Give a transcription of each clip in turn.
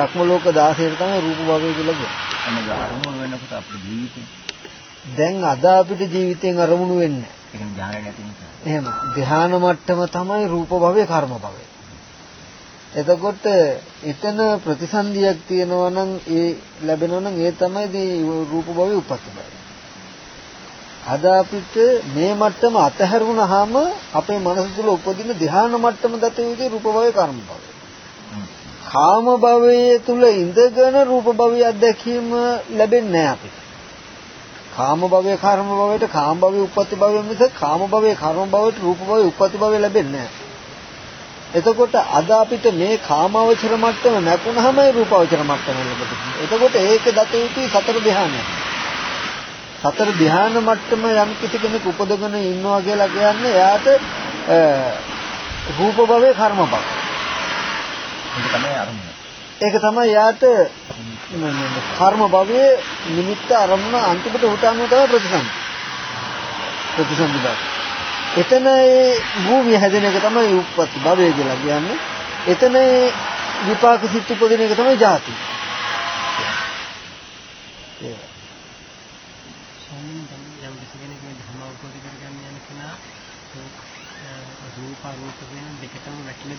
භක්ම ලෝක 16 තමයි රූප භවය කියලා කියන්නේ. අරමුණු වෙනකොට අපේ ජීවිතේ දැන් අද අපිට ජීවිතෙන් අරමුණු වෙන්නේ ඒ කියන්නේ ඥාන නැති නිසා. එහෙම ධ්‍යාන මට්ටම තමයි රූප භවය කර්ම භවය. එතකොට එතන ප්‍රතිසන්දියක් තියෙනවා නම් ඒ ලැබෙනවා නම් ඒ තමයි මේ රූප භවයේ උපත් භවය. අද අපිට මේ මට්ටම අතහැරුණාම අපේ මනස තුල උපදින ධ්‍යාන මට්ටම දත යුතු රූප භවයේ කර්ම භවය. කාම භවයේ තුල ඉඳගෙන රූප භවයේ අත්දැකීම ලැබෙන්නේ නැහැ අපිට. කාම භවයේ කර්ම භවයට කාම භවයේ උප්පත්ති භවයේ මිස කාම භවයේ කර්ම භවයට රූප භවයේ උප්පත්ති භවයේ ලැබෙන්නේ නැහැ. එතකොට අද අපිට මේ කාමාවචර මට්ටම නැකුණාම රූපාවචර මට්ටම ලැබෙනවා. එතකොට ඒක දත යුතුයි සතර ධ්‍යානය. සතර ධ්‍යාන මට්ටම යම් කිසි කෙනෙක් උපදගෙන ඉන්නවා කියලා කියන්නේ එයාට රූප භවයේ කර්ම භව. ඒක තමයි අරමුණ. ඒක තමයි එයාට කර්ම භවයේ නිමිත්ත අරමුණ අන්තිමට උටානුව තමයි ප්‍රතිසන්දි. ප්‍රතිසන්දි බව. එතන ඒ භූමිය හැදෙන එක තමයි උප්පත්ති භවය කියලා කියන්නේ. එතන ඒ විපාක සිත් උපදින එක තමයි ජාති. ඒක. ස්වාමීන් වහන්සේ යම් කිසි කෙනෙක් මේ ධර්ම අවබෝධ කරගන්න යන කෙනා ඒ රූප අරූප කියන දෙකටම වැටෙනද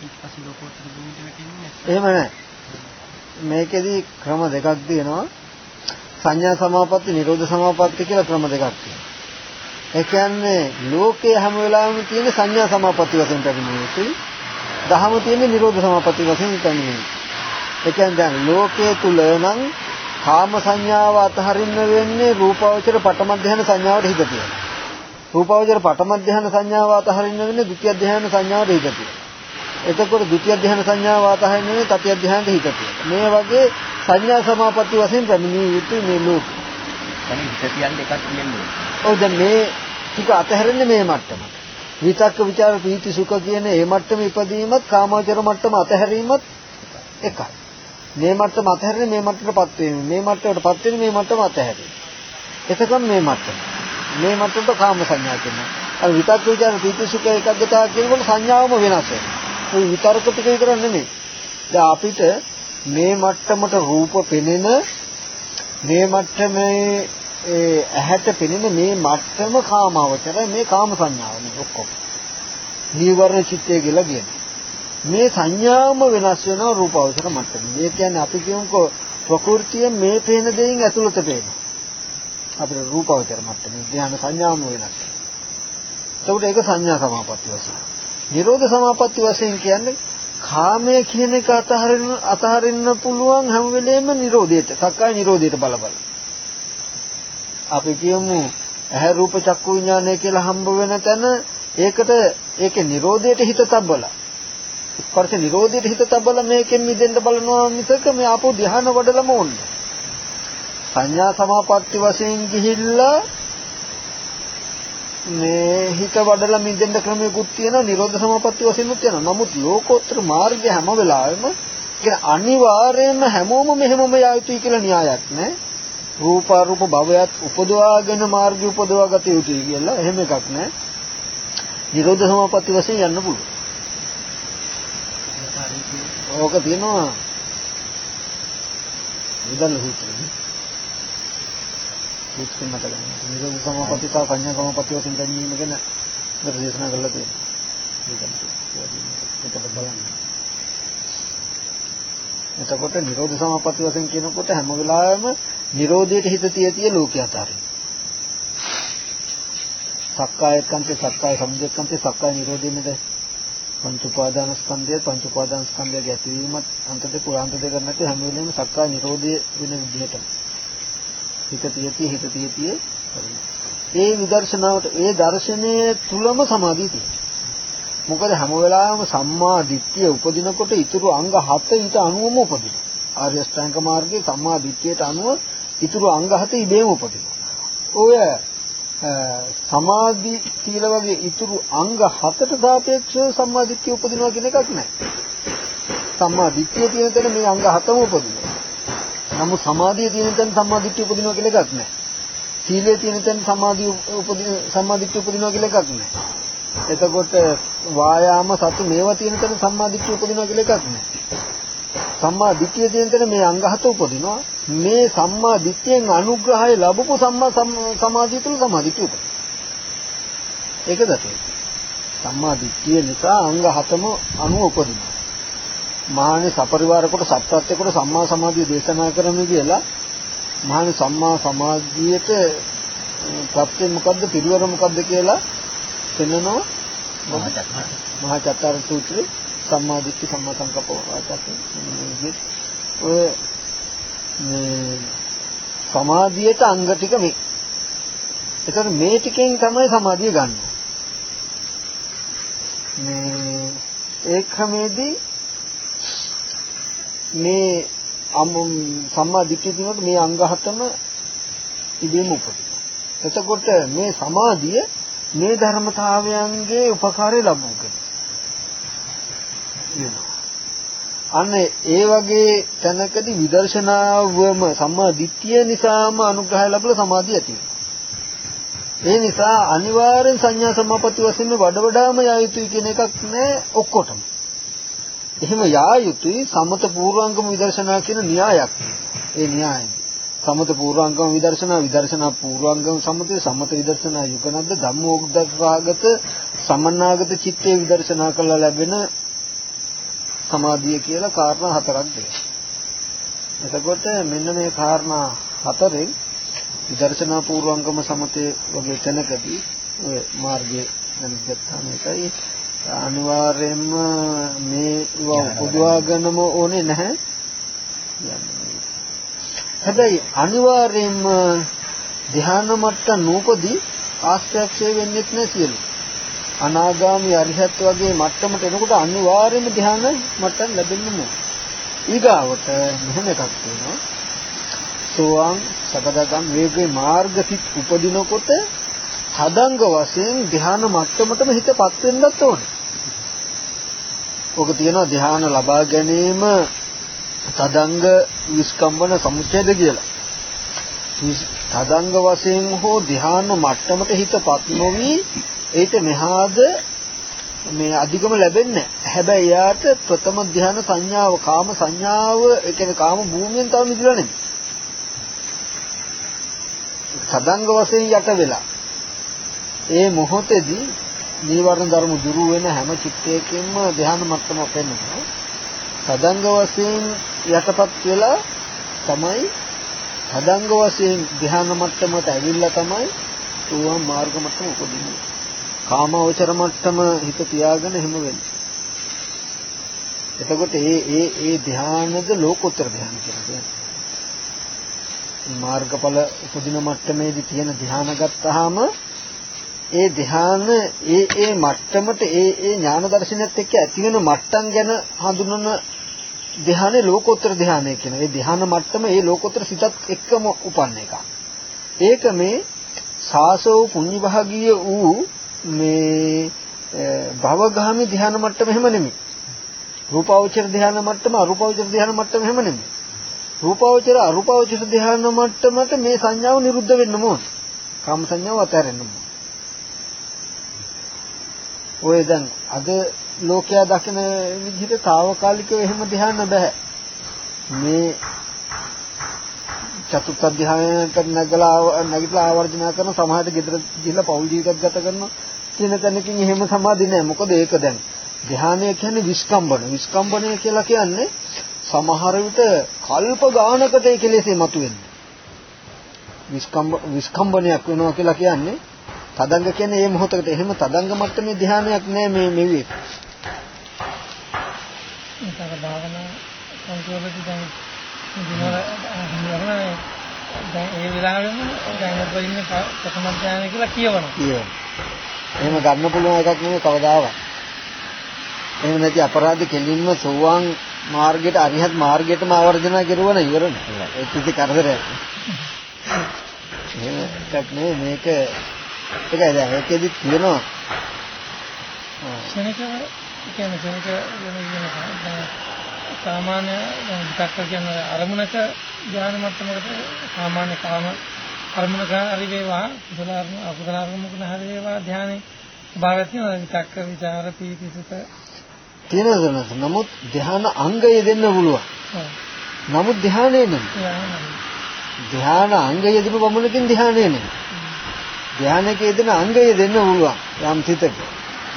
ඊට පස්සේ ලෝකෝත්තර භූමියට වැටෙන්නේ නැත්නම් එහෙම නැහැ. මේකෙදි ක්‍රම දෙකක් තියෙනවා. සංඥා සමාපatti, නිරෝධ සමාපatti කියලා ක්‍රම දෙකක් තියෙනවා. ඒ කියන්නේ ලෝකයේ හැම වෙලාවෙම තියෙන සංඥා සමාපatti වශයෙන් පැමිණෙන යුතුයි. දහම තියෙන නිරෝධ සමාපatti වශයෙන් පැමිණෙන යුතුයි. ඒ කියන්නේ දැන් ලෝකයේ තුල නම් කාම සංඥාව අතහරින්න වෙන්නේ රූපාවචර පඨම ධ්‍යාන සංඥාවට හිත තියලා. රූපාවචර පඨම ධ්‍යාන සංඥාව අතහරින්න වෙන්නේ ဒုတိ ය ධ්‍යාන සංඥාවට හිත තියෙනවා. එතකොට ဒုတိ ය ධ්‍යාන සංඥාව අතහරින්න වෙන්නේ තතිය ධ්‍යානට හිත තියෙනවා. මේ වගේ සංඥා සමාපatti වශයෙන් පැමිණිය යුතු මේ ලෝකෙ. දැන් හිත කියන්නේ එකක් කියන්නේ. ඔව් දැන් මේ ටික අතහැරෙන්නේ මේ මට්ටමට. විතක්ක ਵਿਚාර ප්‍රීති සුඛ කියන මේ මට්ටම ඉපදීමත් කාමාවචර මට්ටම අතහැරීමත් එකයි. මේ මට්ටම අතහැරෙන්නේ මේ මට්ටමටපත් වෙන්නේ. මේ මට්ටමටපත් වෙන්නේ මේ මට්ටම අතහැරෙන්නේ. එතකන් මේ මට්ටම. මේ මට්ටමට කාම සංඥා කියනවා. අර විතක් විචාර ප්‍රීති සුඛ එකඟතාව කියනකොට සංඥාවම වෙනස් වෙනවා. ඒ විතරක ටික විතර නෙමෙයි. දැන් අපිට මේ මට්ටමට රූප පෙනෙන මේ මට්ටමේ ඒ ඇහැට පෙනෙන මේ මට්ටම කාමවචර මේ කාම සංඥාවනේ ඔක්කොම. නීවරණ චිත්තය කියලා කියන්නේ. මේ සංඥාම වෙනස් වෙනවා රූපවචර මට්ටමේ. ඒ කියන්නේ අපි කියමුකෝ ප්‍රകൃතිය මේ පේන දෙයින් ඇතුළත පේනවා. අපිට රූපාවචර මට්ටමේ ධ්‍යාන සංඥාවම වෙනස්. එතකොට ඒක සංඥා සමාපatti වශයෙන්. නිරෝධ සමාපatti වශයෙන් කියන්නේ කාමය කියන එක අතහරින්න අතහරින්න පුළුවන් හැම වෙලෙම නිරෝධයට, සක්කාය නිරෝධයට බල බල. අපි කියමු ඇහැ රූප චක්කු විඥානය කියලා හම්බ වෙන තැන ඒකට ඒකේ නිරෝධයට හිත තබලා ස්පර්ශ නිරෝධයට හිත තබලා මේකෙන් මිදෙන්න බලනවා මිසක මේ ආපෝ ධ්‍යාන වඩලම ඕනේ. සංඥා සමාපatti වශයෙන් ගිහිල්ලා මේ හිත වඩලා මිදෙන්න ක්‍රමයකුත් තියෙනවා නිරෝධ සමාපatti වශයෙන්ත් තියෙනවා. නමුත් ලෝකෝත්තර මාර්ගය හැම වෙලාවෙම කියන අනිවාර්යයෙන්ම හැමෝම මෙහෙමම යා යුතුයි කියලා න්‍යායක් නෑ. රූපාරූප භවයත් උපදවාගෙන මාර්ගය උපදවා ගත යුතුයි කියලා එහෙම එකක් නෑ. නිරෝධ සමාපatti වශයෙන් යන්න පුළුවන්. ඕක තියෙනවා විදල් සූත්‍රයේ. සූත්‍රෙ මත ගන්න. නිරෝධ සමාපatti සහ සංඥා සමාපatti වශයෙන් ගැනීම ගැන දේශනා කරලා තියෙනවා. ඒකත් බලන්න. එතකොට නිරෝධ සමාපatti වශයෙන් කියනකොට හැම වෙලාවෙම නිරෝධයට හිත තිය තිය ලෝකේ අතාරින්න. සක්කායකන්තේ සක්කාය සමුදයකන්තේ සක්කාය නිරෝධෙමද පංච උපාදානස්කන්ධය පංච උපාදානස්කන්ධය ගැටවීමත් අන්තද පුරාන්ත දෙක නැති හැම වෙලෙම සක්කාය නිරෝධය වෙන විදිහට හිත තියතිය හිත තියතිය ඒ විදර්ශනාවට ඒ දර්ශනයේ තුලම සමාධිය තියෙනවා මොකද හැම වෙලාවෙම සම්මා දිට්ඨිය උපදිනකොට ඊතුරු අංග 7 ඊට අනුවම උපදිනවා ආර්ය අෂ්ටාංග මාර්ගයේ සම්මා දිට්ඨියට අනුව ඊතුරු අංග 7 ඉබේම උපදිනවා ඔය සමාධි සීල වගේ ඊතුරු අංග හතට සාපේක්ෂව සම්මා දිට්ඨිය උපදිනවා කියන එකක් නැහැ. සම්මා දිට්ඨිය තියෙන තැන මේ අංග හතම උපදිනවා. නමුත් සමාධිය තියෙන තැන සම්මා දිට්ඨිය උපදිනවා කියලා එකක් නැහැ. සීලය තියෙන තැන සමාධිය උපදින සම්මා දිට්ඨිය උපදිනවා කියලා එකක් නැහැ. එතකොට වායාම සති මේවා තියෙන තැන සම්මා දිට්ඨිය උපදිනවා කියලා එකක් නැහැ. සම්මා දිට්ඨිය තියෙන තැන මේ අංග හත උපදිනවා. මේ සම්මා දිට්ඨියෙන් අනුග්‍රහය ලැබපු සම්මා සම්- සමාධිය තුළ සම්මා දිට්ඨිය උපදිනවා. ඒකද තේ. සම්මා දිට්ඨිය නිසා අංග හතම අනුව උපදිනවා. මහානේ සපරිවාර කොට සත්‍යත්‍ය කොට සම්මා සමාධිය දේශනා කරමු කියලා මහානේ සම්මා සමාධියට ප්‍රත්‍ය මොකද්ද පිරිවර මොකද්ද කියලා පෙන්නනවා මහා චක්‍ර. මහා චත්තාර සූත්‍රයේ සම්මා දිට්ඨි සම්මා සංකප්ප වාචක ඔය මේ සමාධියට අංග ටික මේ. ඒතර මේ ටිකෙන් තමයි සමාධිය ගන්න. මේ ඒ ක්‍රමේදී මේ අම් සම්මා දිට්ඨිය දිනකොට මේ අංග හතම ඉබේම උපදිනවා. එතකොට මේ සමාධිය මේ ධර්මතාවයන්ගේ උපකාරය ලබු වෙනවා. අන්න ඒ වගේ තැනකදී විදර්ශනාවම සම්මා දිට්ඨිය නිසාම අනුග්‍රහය ලැබලා සමාධිය ඇති වෙනවා. ඒ නිසා අනිවාර්යෙන් සංඥා සමාපatti වශයෙන් වඩ වඩාම යා යුතුයි කියන එකක් නෑ ඔක්කොටම. එහෙම යා යුතුයි සමත පූර්වාංගම විදර්ශනා කියන න්‍යායක්. ඒ න්‍යායයි. සමත පූර්වාංගම විදර්ශනා විදර්ශනා පූර්වාංගම සමතේ සමත විදර්ශනා යුගනද්ද ධම්මෝග්දරාගත සමන්නාගත චිත්තේ විදර්ශනා කළා ලැබෙන සමාධිය කියලා කාරණා හතරක් දෙනවා. එතකොට මෙන්න මේ කාරණා හතරෙන් විදර්ශනා පූර්වංගම සමතේ වගේ තැනකදී ඔය මාර්ගයේ දැන් ගත්තාම ඒකයි අනිවාර්යයෙන්ම මේ උපදවාගෙනම ඕනේ නැහැ. හැබැයි අනිවාර්යයෙන්ම ධ්‍යාන මට්ටම් නූපදී ආශ්‍රයක්ෂය වෙන්නේ නැහැ සියලු. අනාගාමී අරිහත් වගේ මට්ටමට එනකොට අනිවාර්යයෙන්ම ධ්‍යාන මට්ටම් ලැබෙන්නේ නැහැ. ඊගාවට මෙහෙම එකක් තියෙනවා. සෝවාන් සකදාගම් වේගේ මාර්ග සිත් උපදිනකොට හදංග වශයෙන් ධ්‍යාන මට්ටමටම හිතපත් වෙන්නත් ඕනේ. ඔක තියෙනවා ධ්‍යාන ලබා ගැනීම තදංග විස්කම්බන සමුච්ඡේද කියලා. තදංග වශයෙන් හෝ ධ්‍යාන මට්ටමට හිතපත් නොවි ඒට මෙහාද මේ අධිගම ලැබෙන්නේ හැබැයි යාට ප්‍රථම ධ්‍යාන සංඥාව කාම සංඥාව ඒ කියන්නේ කාම භූමියෙන් තව මිදලා නෙමෙයි. සදංග වශයෙන් යට වෙලා ඒ මොහොතේදී නීවරණ ධර්ම දුරු වෙන හැම චිත්තයකින්ම ධ්‍යාන මට්ටම පෙන්වනවා. සදංග වශයෙන් යටපත් වෙලා තමයි සදංග වශයෙන් ධ්‍යාන මට්ටමට ඇවිල්ලා තමයි සෝවාන් මාර්ග මට්ටම උපදින්නේ. කාමවචර මට්ටම හිත තියාගෙන එහෙම වෙන්නේ. එතකොට ඒ ඒ ඒ ධ්‍යානද ලෝකෝත්තර ධ්‍යාන කියලා කියන්නේ. මාර්ගඵල උපදින මට්ටමේදී තියෙන ධ්‍යාන ගත්තාම ඒ ධ්‍යාන ඒ ඒ මට්ටමට ඒ ඒ ඥාන දර්ශනයත් එක්ක ඇති වෙන මට්ටම් ගැන හඳුනන ධ්‍යානේ ලෝකෝත්තර ධ්‍යානය කියන. ඒ ධ්‍යාන මට්ටම ඒ ලෝකෝත්තර සිතත් එක්කම උපන්න එකක්. ඒක මේ සාසෝ පුඤ්ඤ භාගීය වූ මේ භවගාමි ධ්‍යාන මට්ටම එහෙම නෙමෙයි. රූපාවචර ධ්‍යාන මට්ටම අරූපාවචර ධ්‍යාන මට්ටම එහෙම නෙමෙයි. රූපාවචර අරූපාවචර ධ්‍යාන මට්ටමට මේ සංඥාව නිරුද්ධ වෙන්න ඕන. කාම සංඥාව අතහැරෙන්න ඕන. ඔය දැන් අද ලෝකයා දකින විදිහට తాවකාලිකව එහෙම ධ්‍යාන බෑ. මේ චතුත්ථ ධ්‍යානයට නැගලා නැගිටලා ආවර්ජන කරන සමහරට ගෙදර ගිහිල්ලා පෞල් ජීවිතයක් ගත කරනවා කියන තැනකින් එහෙම සමාධි නෑ. මොකද ඒක දැන් ධ්‍යානය කියන්නේ විස්කම්බන. විස්කම්බනය කියලා කියන්නේ සමහර විට කල්ප ගානකට ඒ කෙලෙසේ මතුවෙන්නේ. විස්කම්බ විස්කම්බනයක් වෙනවා කියලා කියන්නේ තදංග කියන්නේ මේ මොහොතකට එහෙම තදංග මට්ටමේ ධ්‍යානයක් නෑ මේ මෙවි. ඒතර භාවනා සංකල්පති දැන් දැන් ඒ වෙලාවෙම දැන් උපදින්න ප්‍රථම ඥානය කියලා කියවනවා. කියනවා. එහෙම ගන්න පුළුවන් එකක් නෙමෙයි කවදාවත්. එහෙම නැති අපරාධ කෙලින්ම සෝවාන් මාර්ගයට අරිහත් මාර්ගයටම ආවර්ජන කෙරුවන ඉවරනේ. ඒ කිසි කරදරයක්. එහෙම එකක් නෙමෙයි මේක ඒකයි දැන් ඒකෙදි කියනවා ක්ෂණික කියන්නේ වෙන සාමාන්‍ය විතක්ක කියන අරමුණක ඥාන මට්ටමකට සාමාන්‍ය කාම අරමුණක හරි වේවා කුසල අකුසල අරමුණක හරි වේවා ධානයේ භාගයක් තියෙනවා විතක්ක විචාර පීති තියෙනවද නැත්නම්? නමුත් ධ්‍යාන අංගය දෙන්න පුළුවන්. නමුත් ධ්‍යානෙ නෙමෙයි. ධ්‍යාන අංගය දෙන පමණකින් ධ්‍යානෙ නෙමෙයි. ධ්‍යානකයේ දෙන අංගය දෙන්න පුළුවන් යම් සිතක.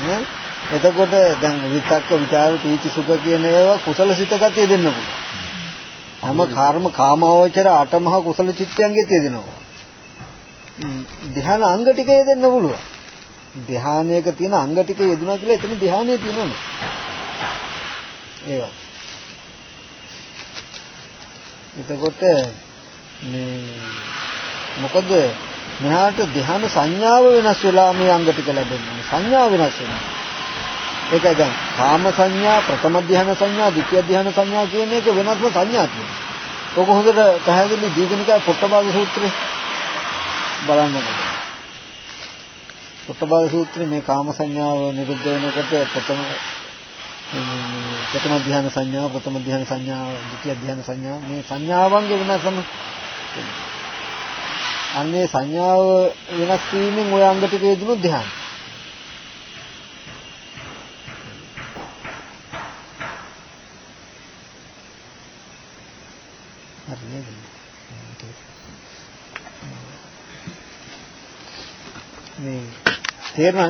නේ? එතකොට දැන් විතක්ක ਵਿਚාර පීති සුඛ කියන ඒවා කුසල සිතකතිය දෙන්න පුළුවන්. හැම කර්ම කාමවචර අටමහා කුසල චිත්තයන්ගේ තියෙනවා. ධ්‍යාන අංග ටිකේ දෙන්න පුළුවන්. ධ්‍යානයක තියෙන අංග ටික යෙදුනා කියලා එතන ධ්‍යානය තියෙනවනේ. ඒවා. එතකොට මේ මොකද මෙහාට ධ්‍යාන සංඥාව වෙනස් වෙලා මේ අංග ටික ලැබෙන්නේ. සංඥාව වෙනස් වෙනවා. ඒකයි දැන් කාම සංඥා, ප්‍රථම ධ්‍යාන සංඥා, ද්විතිය ධ්‍යාන සංඥා කියන එක වෙනස්ම සංඥා තියෙනවා. ඔක හොඳට පැහැදිලි දීගනිකා පොට්ටපාද සූත්‍රේ බලන්න ඕනේ. පොට්ටපාද සූත්‍රයේ මේ කාම සංඥාව නිරුද්ධ වෙනකොට ප්‍රථම ප්‍රථම ධ්‍යාන සංඥා, ප්‍රථම ධ්‍යාන සංඥා, ද්විතිය ධ්‍යාන සංඥා මේ සංඥාවන්ගේ වෙනසම අන්නේ සංඥාව වෙනස් වීමෙන් ඔය අංග ටික යෙදුණු ධ්‍යාන. හරි නේද? මේ තේරුණා